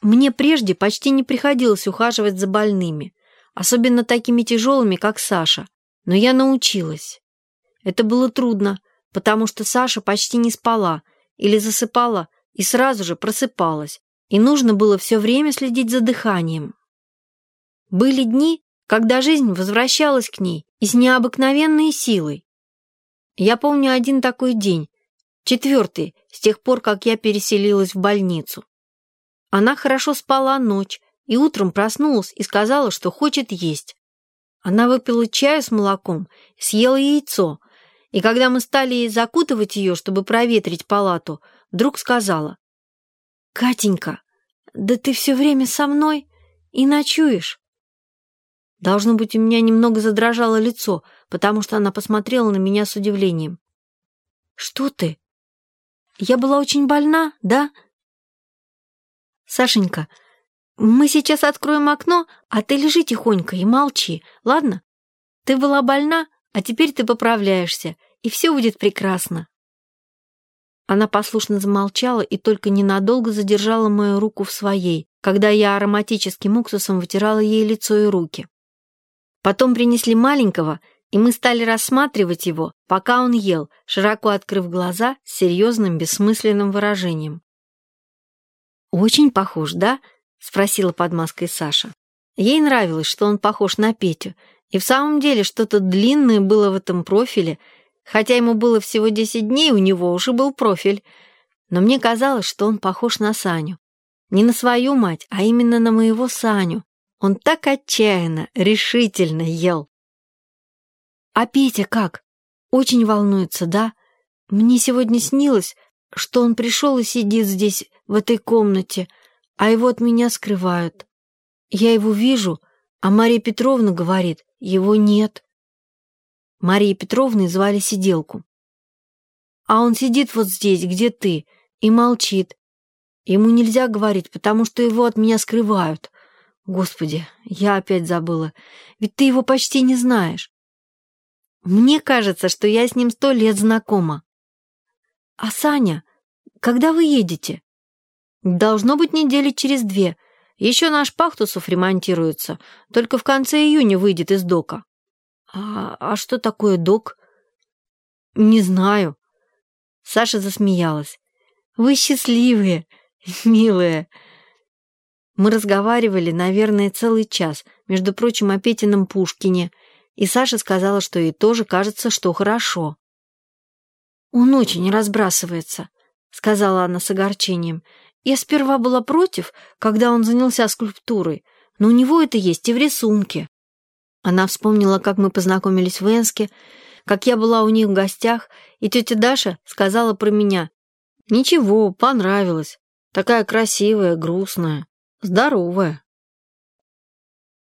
Мне прежде почти не приходилось ухаживать за больными, особенно такими тяжелыми, как Саша, но я научилась. Это было трудно, потому что Саша почти не спала или засыпала и сразу же просыпалась, и нужно было все время следить за дыханием. Были дни, когда жизнь возвращалась к ней и с необыкновенной силой. Я помню один такой день, четвертый, с тех пор, как я переселилась в больницу. Она хорошо спала ночь и утром проснулась и сказала, что хочет есть. Она выпила чаю с молоком, съела яйцо, и когда мы стали закутывать ее, чтобы проветрить палату, вдруг сказала, «Катенька, да ты все время со мной и ночуешь». Должно быть, у меня немного задрожало лицо, потому что она посмотрела на меня с удивлением. «Что ты? Я была очень больна, да?» «Сашенька, мы сейчас откроем окно, а ты лежи тихонько и молчи, ладно? Ты была больна, а теперь ты поправляешься, и все будет прекрасно». Она послушно замолчала и только ненадолго задержала мою руку в своей, когда я ароматическим уксусом вытирала ей лицо и руки. Потом принесли маленького, и мы стали рассматривать его, пока он ел, широко открыв глаза с серьезным бессмысленным выражением. «Очень похож, да?» — спросила под маской Саша. Ей нравилось, что он похож на Петю, и в самом деле что-то длинное было в этом профиле, хотя ему было всего десять дней, у него уже был профиль. Но мне казалось, что он похож на Саню. Не на свою мать, а именно на моего Саню. Он так отчаянно, решительно ел. «А Петя как? Очень волнуется, да? Мне сегодня снилось, что он пришел и сидит здесь в этой комнате, а его от меня скрывают. Я его вижу, а Мария Петровна говорит, его нет. Марии Петровны звали сиделку. А он сидит вот здесь, где ты, и молчит. Ему нельзя говорить, потому что его от меня скрывают. Господи, я опять забыла. Ведь ты его почти не знаешь. Мне кажется, что я с ним сто лет знакома. А Саня, когда вы едете? Должно быть недели через две. Еще наш Пахтусов ремонтируется. Только в конце июня выйдет из дока. А, а что такое док? Не знаю. Саша засмеялась. Вы счастливые, милые. Мы разговаривали, наверное, целый час, между прочим, о Петином Пушкине, и Саша сказала, что ей тоже кажется, что хорошо. «Он очень разбрасывается», — сказала она с огорчением. Я сперва была против, когда он занялся скульптурой, но у него это есть и в рисунке. Она вспомнила, как мы познакомились в Энске, как я была у них в гостях, и тетя Даша сказала про меня. «Ничего, понравилось. Такая красивая, грустная, здоровая».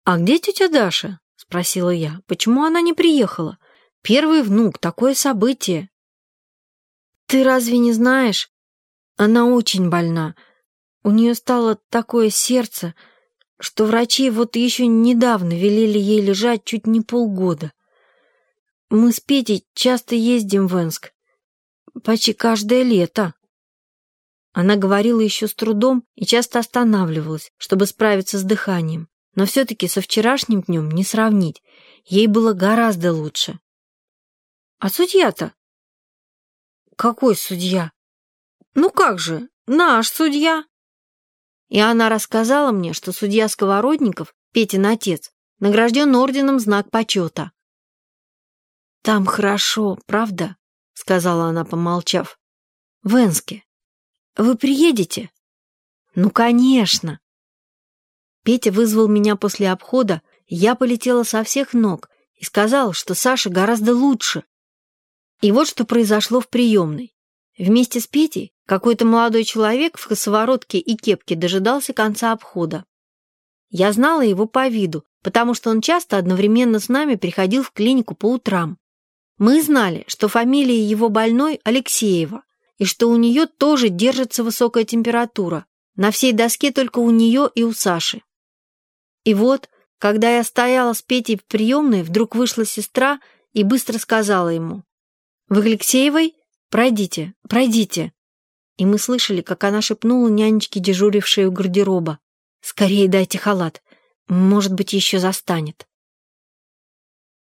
«А где тетя Даша?» — спросила я. «Почему она не приехала? Первый внук, такое событие». «Ты разве не знаешь? Она очень больна. У нее стало такое сердце, что врачи вот еще недавно велели ей лежать чуть не полгода. Мы с Петей часто ездим в Энск. Почти каждое лето. Она говорила еще с трудом и часто останавливалась, чтобы справиться с дыханием. Но все-таки со вчерашним днем не сравнить. Ей было гораздо лучше. А судья-то? Какой судья? «Ну как же, наш судья!» И она рассказала мне, что судья Сковородников, Петин отец, награжден орденом знак почета. «Там хорошо, правда?» — сказала она, помолчав. «В Энске. Вы приедете?» «Ну, конечно!» Петя вызвал меня после обхода, я полетела со всех ног и сказала, что Саша гораздо лучше. И вот что произошло в приемной. Вместе с Петей какой-то молодой человек в косоворотке и кепке дожидался конца обхода. Я знала его по виду, потому что он часто одновременно с нами приходил в клинику по утрам. Мы знали, что фамилия его больной Алексеева, и что у нее тоже держится высокая температура. На всей доске только у нее и у Саши. И вот, когда я стояла с Петей в приемной, вдруг вышла сестра и быстро сказала ему, «Вы Алексеевой? Пройдите, пройдите» и мы слышали, как она шепнула нянечке, дежурившей у гардероба. Скорее дайте халат. Может быть, еще застанет.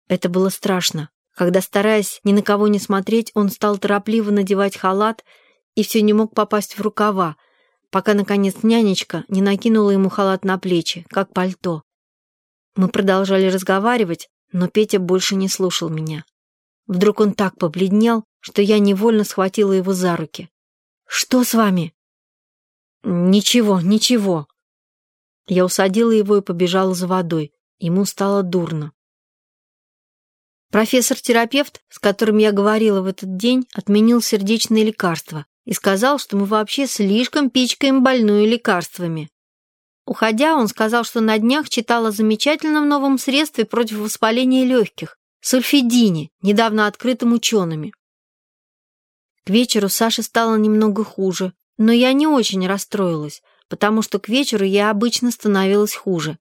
Это было страшно, когда, стараясь ни на кого не смотреть, он стал торопливо надевать халат и все не мог попасть в рукава, пока, наконец, нянечка не накинула ему халат на плечи, как пальто. Мы продолжали разговаривать, но Петя больше не слушал меня. Вдруг он так побледнел, что я невольно схватила его за руки. «Что с вами?» «Ничего, ничего». Я усадила его и побежала за водой. Ему стало дурно. Профессор-терапевт, с которым я говорила в этот день, отменил сердечные лекарства и сказал, что мы вообще слишком пичкаем больную лекарствами. Уходя, он сказал, что на днях читал о замечательном новом средстве против воспаления легких – сульфидине, недавно открытом учеными. К вечеру Саше стало немного хуже, но я не очень расстроилась, потому что к вечеру я обычно становилась хуже.